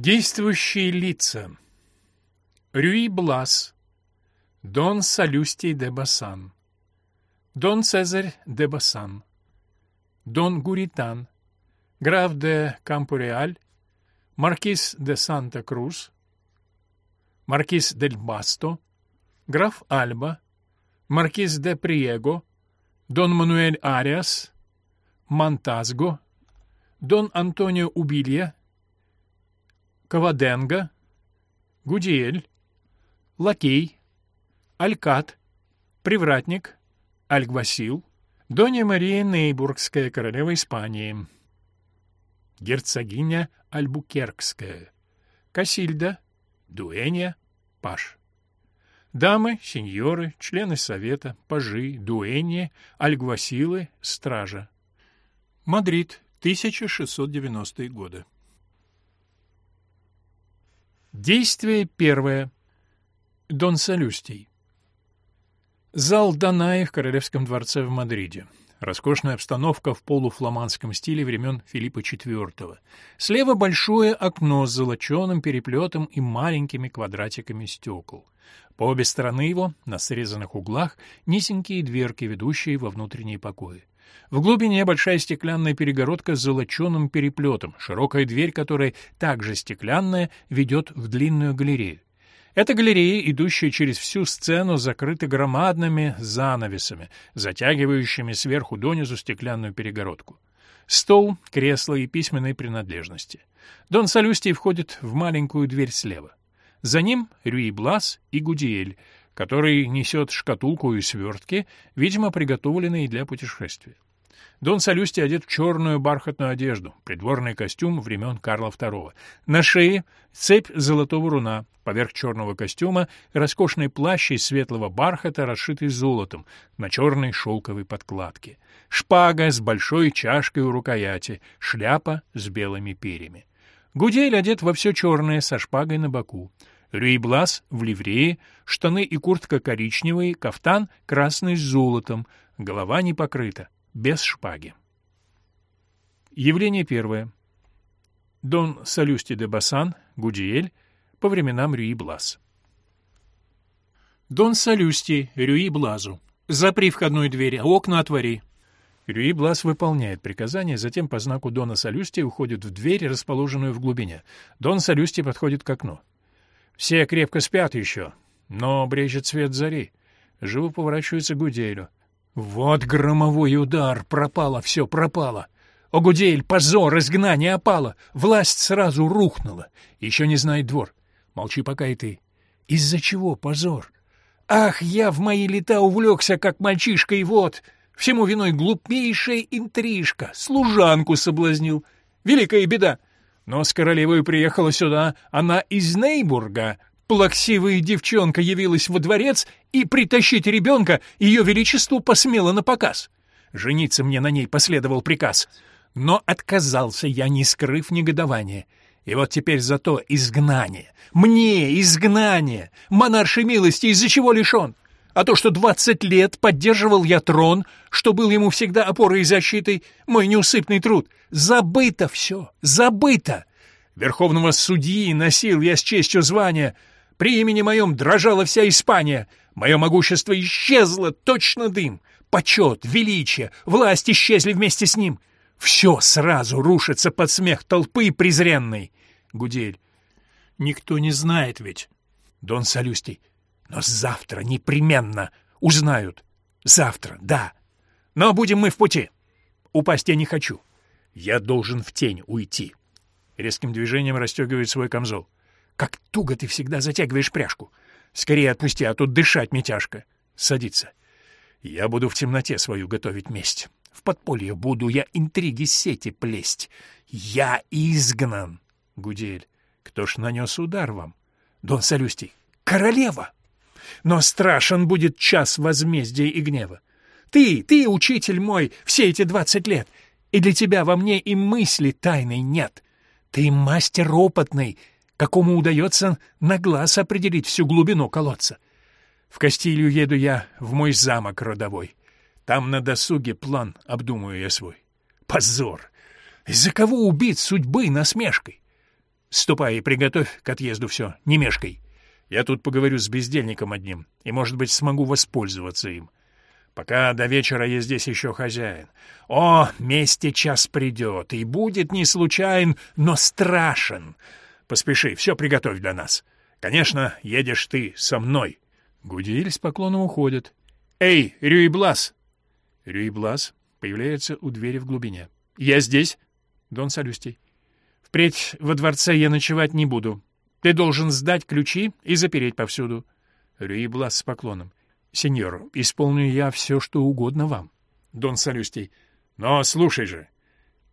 Действующие лица. Рюи Блас. Дон Салюстий де Басан. Дон Цезарь де Басан. Дон Гуритан. Граф де Кампореаль. Маркиз де Санта-Крус. Маркиз дель Басто. Граф Альба. Маркиз де Приего. Дон Мануэль Ариас. Монтазго. Дон Антонио Убилья. Каваденга, Гудиэль, Лакей, Алькат, Привратник, Альгвасил, Донья Мария Нейбургская, королева Испании, герцогиня Альбукеркская, Касильда, Дуэнья, Паш. Дамы, сеньоры, члены совета, пажи, дуэньи, альгвасилы, стража. Мадрид, 1690 годы. Действие первое. Дон Салюстий. Зал Данаи в Королевском дворце в Мадриде. Роскошная обстановка в полуфламандском стиле времен Филиппа IV. Слева большое окно с золоченым переплетом и маленькими квадратиками стекол. По обе стороны его, на срезанных углах, низенькие дверки, ведущие во внутренние покои. В глубине большая стеклянная перегородка с золоченым переплетом, широкая дверь, которая также стеклянная, ведет в длинную галерею. Эта галерея, идущая через всю сцену, закрыта громадными занавесами, затягивающими сверху донизу стеклянную перегородку. Стол, кресло и письменные принадлежности. Дон Салюстий входит в маленькую дверь слева. За ним Рюи Блас и Гудиэль, который несет шкатулку и свертки, видимо, приготовленные для путешествия. Дон Салюсти одет в черную бархатную одежду, придворный костюм времен Карла II. На шее цепь золотого руна, поверх черного костюма роскошный плащ из светлого бархата, расшитый золотом, на черной шелковой подкладке. Шпага с большой чашкой у рукояти, шляпа с белыми перьями. Гудель одет во все черное, со шпагой на боку. Рюйблас в ливрее, штаны и куртка коричневые, кафтан красный с золотом, голова не покрыта, без шпаги. Явление первое. Дон Салюсти де Басан, Гудиэль, по временам Рюи Блас. Дон Салюсти, Рюи Блазу. Запри входную дверь, а окна отвори. Рюи Блас выполняет приказание, затем по знаку Дона Салюсти уходит в дверь, расположенную в глубине. Дон Салюсти подходит к окну. Все крепко спят еще, но брежет свет зари. Живо поворачивается к Гуделю. Вот громовой удар! Пропало все, пропало! О, Гудель, позор, изгнание опало! Власть сразу рухнула. Еще не знает двор. Молчи пока и ты. Из-за чего позор? Ах, я в мои лета увлекся, как мальчишка, и вот... Всему виной глупейшая интрижка. Служанку соблазнил. Великая беда. Но с королевой приехала сюда она из Нейбурга. Плаксивая девчонка явилась во дворец, и притащить ребенка ее величеству посмело на показ. Жениться мне на ней последовал приказ. Но отказался я, не скрыв негодования. И вот теперь зато изгнание. Мне изгнание! Монаршей милости из-за чего лишен? А то, что двадцать лет поддерживал я трон, что был ему всегда опорой и защитой, мой неусыпный труд, забыто все, забыто. Верховного судьи носил я с честью звания, при имени моем дрожала вся Испания, мое могущество исчезло, точно дым, почет, величие, власть исчезли вместе с ним. Все сразу рушится под смех толпы презренной. Гудель. Никто не знает ведь. Дон Салюстий. Но завтра непременно узнают. Завтра, да. Но будем мы в пути. Упасть я не хочу. Я должен в тень уйти. Резким движением расстегивает свой камзол. Как туго ты всегда затягиваешь пряжку. Скорее отпусти, а тут дышать мне тяжко. Садится. Я буду в темноте свою готовить месть. В подполье буду я интриги сети плесть. Я изгнан. Гудель. Кто ж нанес удар вам? Дон Салюстий. Королева! Но страшен будет час возмездия и гнева. Ты, ты, учитель мой, все эти двадцать лет, и для тебя во мне и мысли тайной нет. Ты мастер опытный, какому удается на глаз определить всю глубину колодца. В Кастилью еду я в мой замок родовой. Там на досуге план обдумаю я свой. Позор! Из-за кого убить судьбы насмешкой? Ступай и приготовь к отъезду все, не мешкай. Я тут поговорю с бездельником одним, и, может быть, смогу воспользоваться им. Пока до вечера я здесь еще хозяин. О, мести час придет, и будет не случайен, но страшен. Поспеши, все приготовь для нас. Конечно, едешь ты со мной. Гудиль с поклоном уходит. Эй, Рюйблас! Рюйблас появляется у двери в глубине. Я здесь. Дон Салюстий. Впредь во дворце я ночевать не буду. Ты должен сдать ключи и запереть повсюду. Рюйблас с поклоном. Сеньор, исполню я все, что угодно вам. Дон Салюстий. Но слушай же,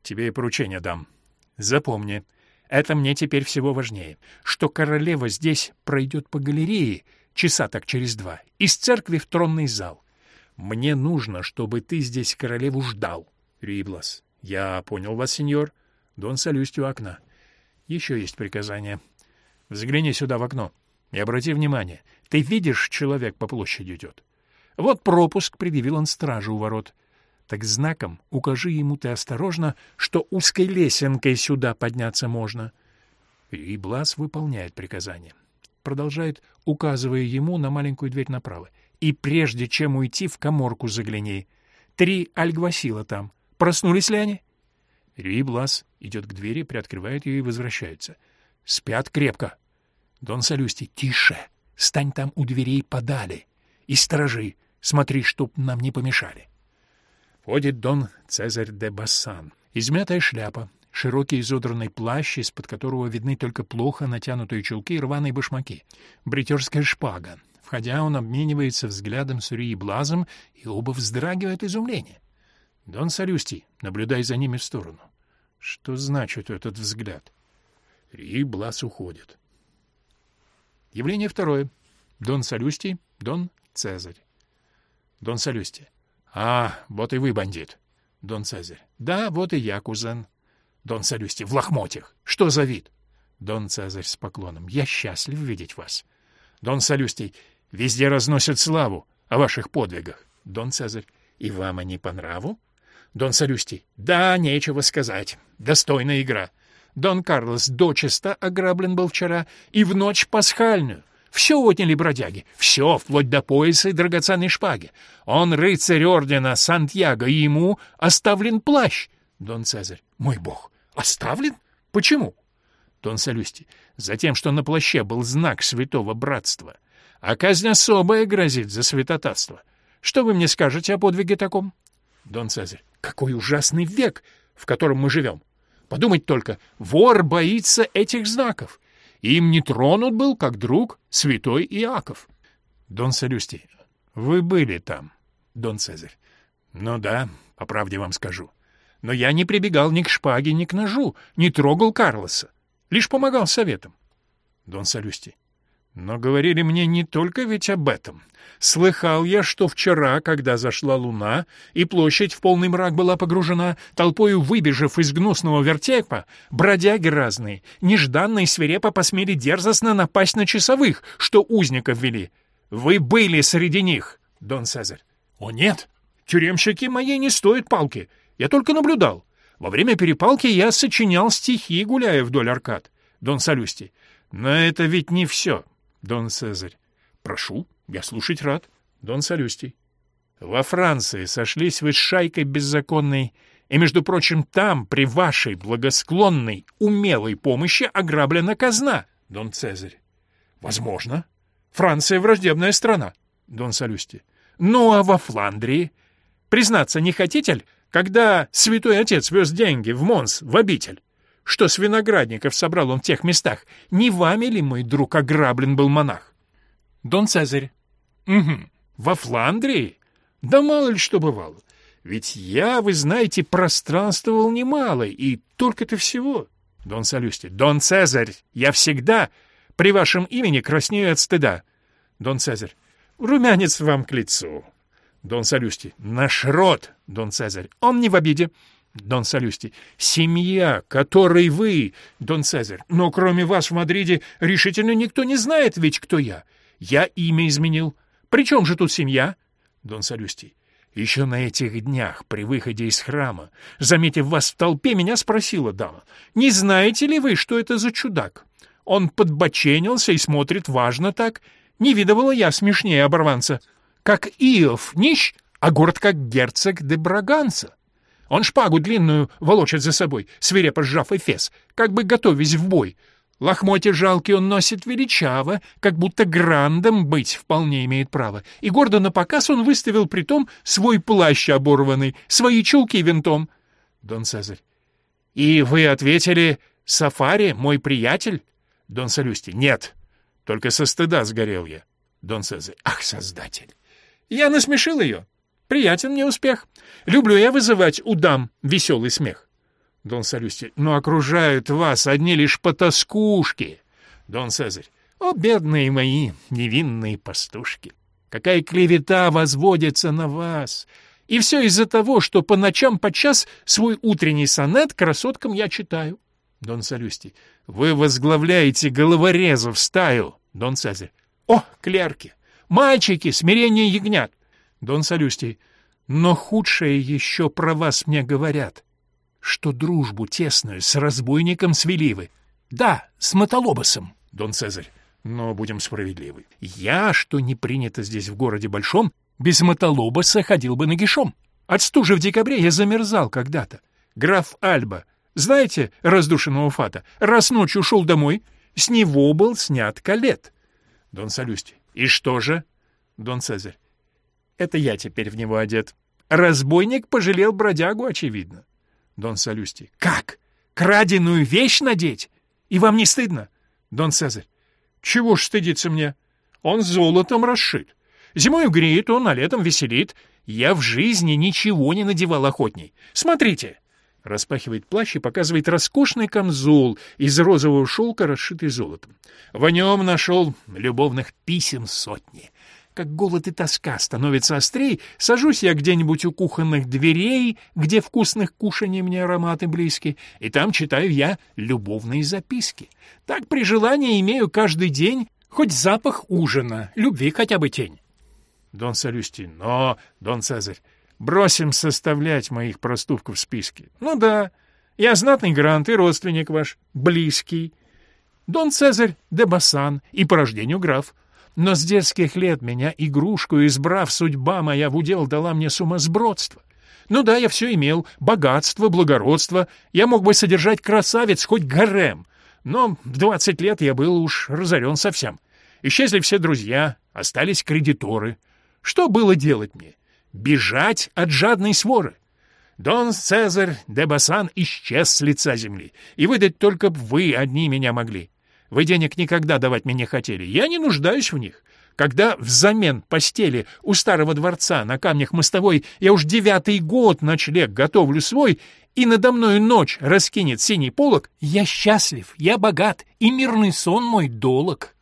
тебе и поручение дам. Запомни, это мне теперь всего важнее, что королева здесь пройдет по галерее часа так через два, из церкви в тронный зал. Мне нужно, чтобы ты здесь королеву ждал. Риблас. Я понял вас, сеньор. Дон Салюстий у окна. Еще есть приказание. Взгляни сюда в окно и обрати внимание. Ты видишь, человек по площади идет. Вот пропуск предъявил он стражу у ворот. Так знаком укажи ему ты осторожно, что узкой лесенкой сюда подняться можно. И Блас выполняет приказание. Продолжает, указывая ему на маленькую дверь направо. И прежде чем уйти, в коморку загляни. Три альгвасила там. Проснулись ли они? Ри Блас идет к двери, приоткрывает ее и возвращается. Спят крепко. Дон Салюсти, тише. Стань там у дверей подали. И сторожи. Смотри, чтоб нам не помешали. Входит Дон Цезарь де Бассан. Измятая шляпа, широкий изодранный плащ, из-под которого видны только плохо натянутые чулки и рваные башмаки, бритерская шпага. Входя, он обменивается взглядом с Урии Блазом, и оба вздрагивают изумление. Дон Салюстий, наблюдай за ними в сторону. Что значит этот взгляд? Ри Блаз уходит. Явление второе. Дон Салюстий, Дон Цезарь. Дон Салюстий. А, вот и вы, бандит. Дон Цезарь. Да, вот и я, кузен. Дон Салюстий. В лохмотьях. Что за вид? Дон Цезарь с поклоном. Я счастлив видеть вас. Дон Салюстий. Везде разносят славу о ваших подвигах. Дон Цезарь. И вам они по нраву? Дон Салюстий. Да, нечего сказать. Достойная игра. Дон Карлос дочисто ограблен был вчера и в ночь пасхальную. Все отняли бродяги, все, вплоть до пояса и драгоценной шпаги. Он рыцарь ордена Сантьяго, и ему оставлен плащ. Дон Цезарь, мой бог, оставлен? Почему? Дон Салюсти, затем, что на плаще был знак святого братства. А казнь особая грозит за святотатство. Что вы мне скажете о подвиге таком? Дон Цезарь, какой ужасный век, в котором мы живем. Подумать только, вор боится этих знаков. Им не тронут был, как друг, святой Иаков. Дон Салюстий, вы были там, Дон Цезарь. Ну да, по правде вам скажу. Но я не прибегал ни к шпаге, ни к ножу, не трогал Карлоса, лишь помогал советам. Дон Салюстий, но говорили мне не только ведь об этом. Слыхал я, что вчера, когда зашла луна, и площадь в полный мрак была погружена, толпою выбежав из гнусного вертепа, бродяги разные, нежданно и свирепо посмели дерзостно напасть на часовых, что узников вели. Вы были среди них, Дон Цезарь. О нет, тюремщики моей не стоят палки, я только наблюдал. Во время перепалки я сочинял стихи, гуляя вдоль аркад. Дон Салюсти. Но это ведь не все. Дон Цезарь. Прошу, я слушать рад. Дон Салюстий. Во Франции сошлись вы с шайкой беззаконной, и, между прочим, там, при вашей благосклонной, умелой помощи, ограблена казна. Дон Цезарь. Возможно. Франция враждебная страна. Дон Салюстий. Ну, а во Фландрии? Признаться, не хотите ли, когда святой отец вез деньги в Монс, в обитель? Что с виноградников собрал он в тех местах. Не вами ли, мой друг, ограблен был монах? Дон Цезарь. Угу. Во Фландрии? Да мало ли что бывало. Ведь я, вы знаете, пространствовал немало, и только-то всего. Дон Салюсти. Дон Цезарь, я всегда при вашем имени краснею от стыда. Дон Цезарь. Румянец вам к лицу. Дон Салюсти. Наш род, Дон Цезарь. Он не в обиде. Дон Салюсти. «Семья, которой вы, Дон Цезарь. Но кроме вас в Мадриде решительно никто не знает ведь, кто я. Я имя изменил. При чем же тут семья?» Дон Салюсти. Еще на этих днях, при выходе из храма, заметив вас в толпе, меня спросила дама, «Не знаете ли вы, что это за чудак? Он подбоченился и смотрит важно так. Не видывала я смешнее оборванца. Как Иов нищ, а город как герцог де Браганца. Он шпагу длинную волочит за собой, свирепо сжав эфес, как бы готовясь в бой. Лохмотья жалкие он носит величаво, как будто грандом быть вполне имеет право. И гордо на показ он выставил притом свой плащ оборванный, свои чулки винтом. Дон Цезарь. И вы ответили, Сафари, мой приятель? Дон Салюсти. Нет, только со стыда сгорел я. Дон Цезарь. Ах, создатель! Я насмешил ее. Приятен мне успех. Люблю я вызывать у дам веселый смех. Дон Салюсти. Но окружают вас одни лишь потаскушки. Дон Цезарь. О, бедные мои невинные пастушки! Какая клевета возводится на вас! И все из-за того, что по ночам подчас свой утренний сонет красоткам я читаю. Дон Салюстий. Вы возглавляете головорезов стаю. Дон Цезарь. О, клерки! Мальчики, смирение ягнят! Дон Салюстий. Но худшее еще про вас мне говорят, что дружбу тесную с разбойником свели вы. Да, с Мотолобосом. Дон Цезарь. Но будем справедливы. Я, что не принято здесь в городе Большом, без Мотолобоса ходил бы нагишом. От стужи в декабре я замерзал когда-то. Граф Альба знаете раздушенного фата? Раз ночью ушел домой, с него был снят калет. Дон Салюсти. И что же? Дон Цезарь. Это я теперь в него одет. Разбойник пожалел бродягу, очевидно. Дон Салюсти. Как? Краденую вещь надеть? И вам не стыдно? Дон Цезарь. Чего ж стыдиться мне? Он золотом расшит. Зимой греет он, а летом веселит. Я в жизни ничего не надевал охотней. Смотрите, Распахивает плащ и показывает роскошный камзол из розового шелка, расшитый золотом. В нем нашел любовных писем сотни. Как голод и тоска становятся острей, сажусь я где-нибудь у кухонных дверей, где вкусных кушаний мне ароматы близки, и там читаю я любовные записки. Так при желании имею каждый день хоть запах ужина, любви хотя бы тень. Дон Салюстин, но, Дон Цезарь, Бросим составлять моих проступков в списке. Ну да, я знатный грант и родственник ваш, близкий. Дон Цезарь де Бассан и по рождению граф. Но с детских лет меня игрушку избрав, судьба моя в удел дала мне сумасбродство. Ну да, я все имел, богатство, благородство, я мог бы содержать красавец, хоть гарем. Но в двадцать лет я был уж разорен совсем. Исчезли все друзья, остались кредиторы. Что было делать мне? бежать от жадной своры. Дон Цезарь де Басан исчез с лица земли, и выдать только вы одни меня могли. Вы денег никогда давать мне не хотели, я не нуждаюсь в них. Когда взамен постели у старого дворца на камнях мостовой я уж девятый год ночлег готовлю свой, и надо мною ночь раскинет синий полог, я счастлив, я богат, и мирный сон мой долог.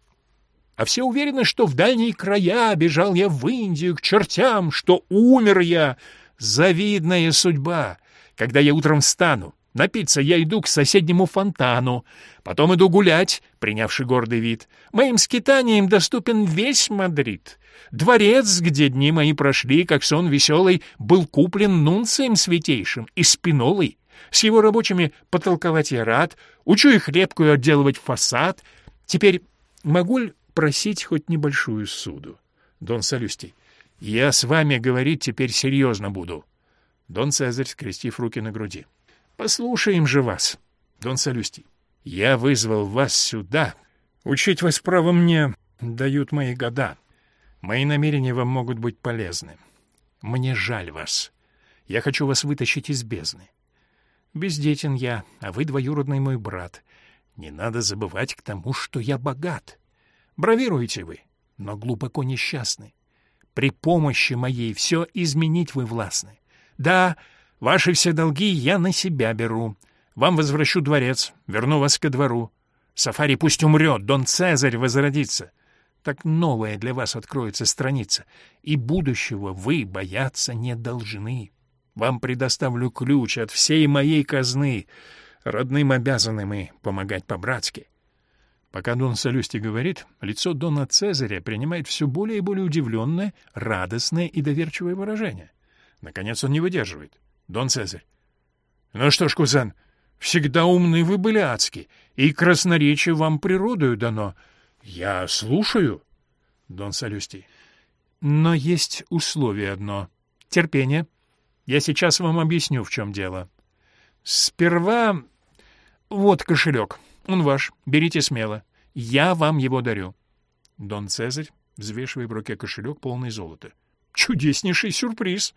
А все уверены, что в дальние края бежал я в Индию к чертям, что умер я. Завидная судьба. Когда я утром встану, напиться я иду к соседнему фонтану, потом иду гулять, принявший гордый вид. Моим скитанием доступен весь Мадрид. Дворец, где дни мои прошли, как сон веселый, был куплен нунцием святейшим и спинолой. С его рабочими потолковать я рад, учу их лепкую отделывать фасад. Теперь могу ли просить хоть небольшую суду. Дон Салюстий. Я с вами говорить теперь серьезно буду. Дон Цезарь, скрестив руки на груди. Послушаем же вас. Дон Салюстий. Я вызвал вас сюда. Учить вас право мне дают мои года. Мои намерения вам могут быть полезны. Мне жаль вас. Я хочу вас вытащить из бездны. Бездетен я, а вы двоюродный мой брат. Не надо забывать к тому, что я богат. Бравируете вы, но глубоко несчастны. При помощи моей все изменить вы властны. Да, ваши все долги я на себя беру. Вам возвращу дворец, верну вас ко двору. Сафари пусть умрет, Дон Цезарь возродится. Так новая для вас откроется страница, и будущего вы бояться не должны. Вам предоставлю ключ от всей моей казны. Родным обязаны мы помогать по-братски. Пока Дон Салюсти говорит, лицо Дона Цезаря принимает все более и более удивленное, радостное и доверчивое выражение. Наконец он не выдерживает. Дон Цезарь. Ну что ж, кузен, всегда умны вы были адски, и красноречие вам природою дано. Я слушаю. Дон Салюстий. Но есть условие одно. Терпение. Я сейчас вам объясню, в чем дело. Сперва... Вот кошелек. Он ваш. Берите смело. Я вам его дарю. Дон Цезарь, взвешивая в руке кошелек, полный золота. Чудеснейший сюрприз.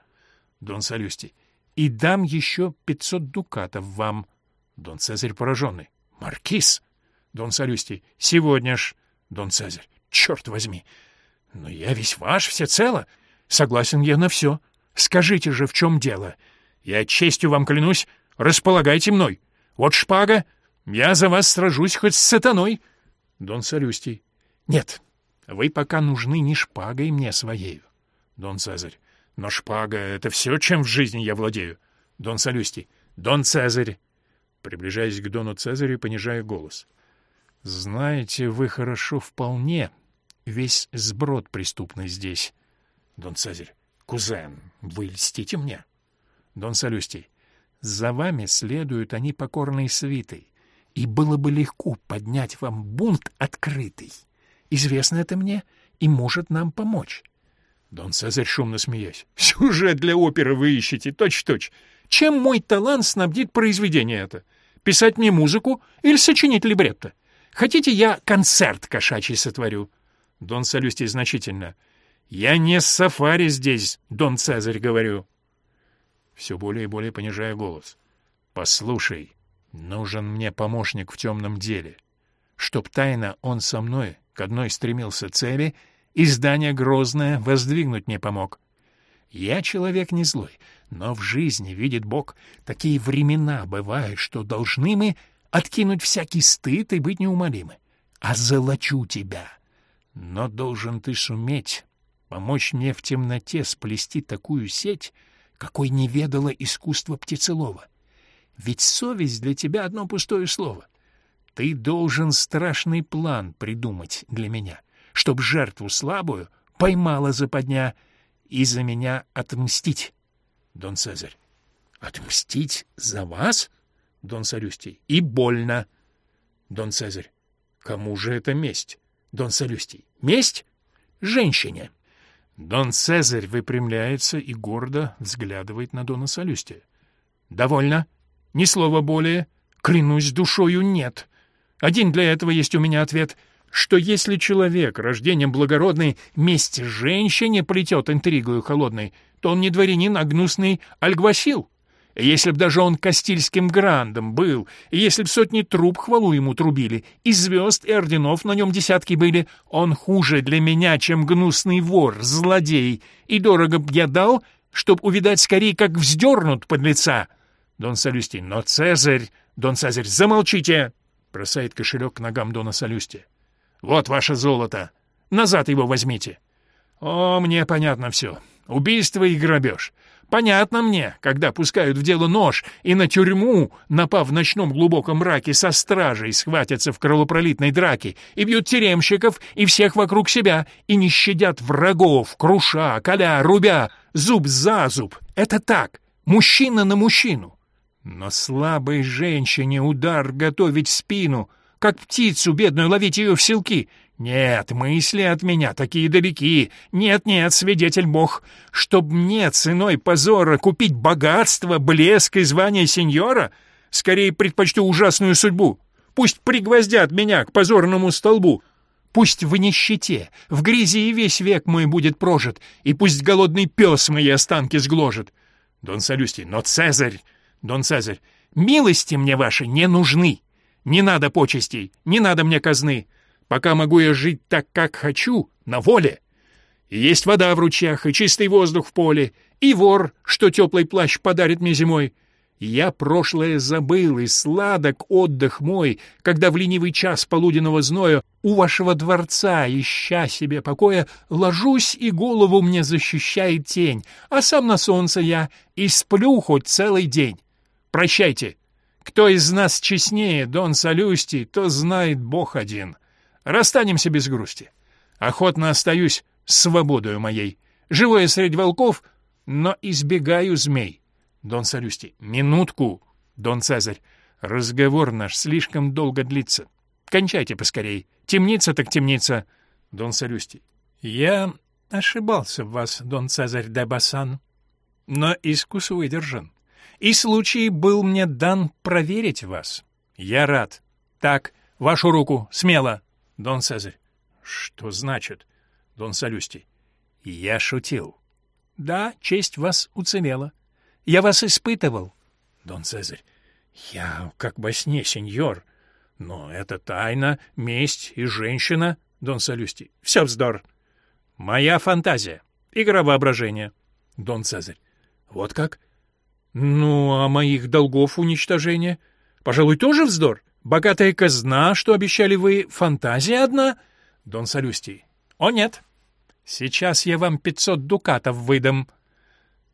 Дон Салюстий. И дам еще пятьсот дукатов вам. Дон Цезарь пораженный. Маркиз. Дон Салюстий. Сегодня ж. Дон Цезарь. Черт возьми. Но я весь ваш, всецело. Согласен я на все. Скажите же, в чем дело? Я честью вам клянусь, располагайте мной. Вот шпага. Я за вас сражусь хоть с сатаной. Дон Салюстий. Нет, вы пока нужны не шпагой мне своею. Дон Цезарь. Но шпага — это все, чем в жизни я владею. Дон Салюстий. Дон Цезарь. Приближаясь к Дону Цезарю, понижая голос. Знаете вы хорошо вполне весь сброд преступный здесь. Дон Цезарь. Кузен, вы льстите мне. Дон Салюстий. За вами следуют они покорной свитой, и было бы легко поднять вам бунт открытый. Известно это мне и может нам помочь. Дон Цезарь, шумно смеясь. «Сюжет для оперы вы ищете, точь-точь. Чем мой талант снабдит произведение это? Писать мне музыку или сочинить либретто? Хотите, я концерт кошачий сотворю?» Дон Салюстий значительно. «Я не сафари здесь, Дон Цезарь, говорю». Все более и более понижая голос. «Послушай, нужен мне помощник в темном деле. Чтоб тайно он со мной к одной стремился цели — и здание Грозное воздвигнуть не помог. Я человек не злой, но в жизни, видит Бог, такие времена бывают, что должны мы откинуть всякий стыд и быть неумолимы. А золочу тебя. Но должен ты суметь помочь мне в темноте сплести такую сеть, какой не ведало искусство птицелова. Ведь совесть для тебя одно пустое слово. Ты должен страшный план придумать для меня чтоб жертву слабую поймала западня и за меня отмстить. Дон Цезарь. Отмстить за вас? Дон Салюстий. И больно. Дон Цезарь. Кому же это месть? Дон Салюстий. Месть? Женщине. Дон Цезарь выпрямляется и гордо взглядывает на Дона Салюстия. «Довольно. Ни слова более. Клянусь душою, нет. Один для этого есть у меня ответ что если человек, рождением благородный, месть женщине плетет интригою холодной, то он не дворянин, а гнусный альгвасил. Если б даже он кастильским грандом был, если б сотни труб хвалу ему трубили, и звезд, и орденов на нем десятки были, он хуже для меня, чем гнусный вор, злодей, и дорого б я дал, чтоб увидать скорее, как вздернут под лица. Дон Салюстий, но Цезарь, Дон Цезарь, замолчите! Бросает кошелек к ногам Дона Салюстия. Вот ваше золото. Назад его возьмите. О, мне понятно все. Убийство и грабеж. Понятно мне, когда пускают в дело нож и на тюрьму, напав в ночном глубоком мраке со стражей, схватятся в кровопролитной драке и бьют тюремщиков и всех вокруг себя, и не щадят врагов, круша, коля, рубя, зуб за зуб. Это так, мужчина на мужчину. Но слабой женщине удар готовить спину, как птицу бедную ловить ее в селки. Нет, мысли от меня такие далеки. Нет-нет, свидетель Бог, чтоб мне ценой позора купить богатство, блеск и звание сеньора, скорее предпочту ужасную судьбу. Пусть пригвоздят меня к позорному столбу. Пусть в нищете, в грязи и весь век мой будет прожит, и пусть голодный пес мои останки сгложит. Дон Салюстий, но Цезарь, Дон Цезарь, милости мне ваши не нужны. Не надо почестей, не надо мне казны. Пока могу я жить так, как хочу, на воле. И есть вода в ручьях, и чистый воздух в поле, и вор, что теплый плащ подарит мне зимой. Я прошлое забыл, и сладок отдых мой, когда в ленивый час полуденного зноя у вашего дворца, ища себе покоя, ложусь, и голову мне защищает тень, а сам на солнце я и сплю хоть целый день. Прощайте, кто из нас честнее, Дон Салюстий, то знает Бог один. Расстанемся без грусти. Охотно остаюсь свободою моей. Живу я средь волков, но избегаю змей. Дон Салюсти. Минутку. Дон Цезарь. Разговор наш слишком долго длится. Кончайте поскорей. Темница так темница. Дон Салюсти. Я ошибался в вас, Дон Цезарь де Бассан. Но искус выдержан. И случай был мне дан проверить вас. Я рад. Так, вашу руку, смело. Дон Цезарь. Что значит? Дон Салюстий. Я шутил. Да, честь вас уцелела. Я вас испытывал. Дон Цезарь. Я как во сне, сеньор. Но это тайна, месть и женщина. Дон Салюстий. Все вздор. Моя фантазия. Игра воображения. Дон Цезарь. Вот как? Ну, а моих долгов уничтожения? Пожалуй, тоже вздор? Богатая казна, что обещали вы, фантазия одна? Дон Салюстий. О, нет. Сейчас я вам пятьсот дукатов выдам.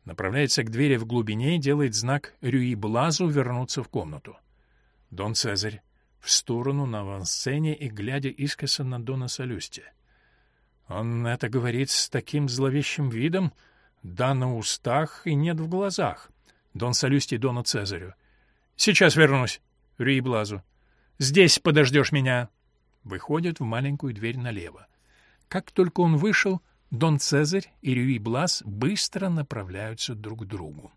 Направляется к двери в глубине и делает знак Рюи Блазу вернуться в комнату. Дон Цезарь в сторону на авансцене и глядя искоса на Дона Салюсти. Он это говорит с таким зловещим видом, да на устах и нет в глазах. Дон Салюсти Дону Цезарю. «Сейчас вернусь, Рюи Блазу. Здесь подождешь меня». Выходит в маленькую дверь налево. Как только он вышел, Дон Цезарь и Рюи Блас быстро направляются друг к другу.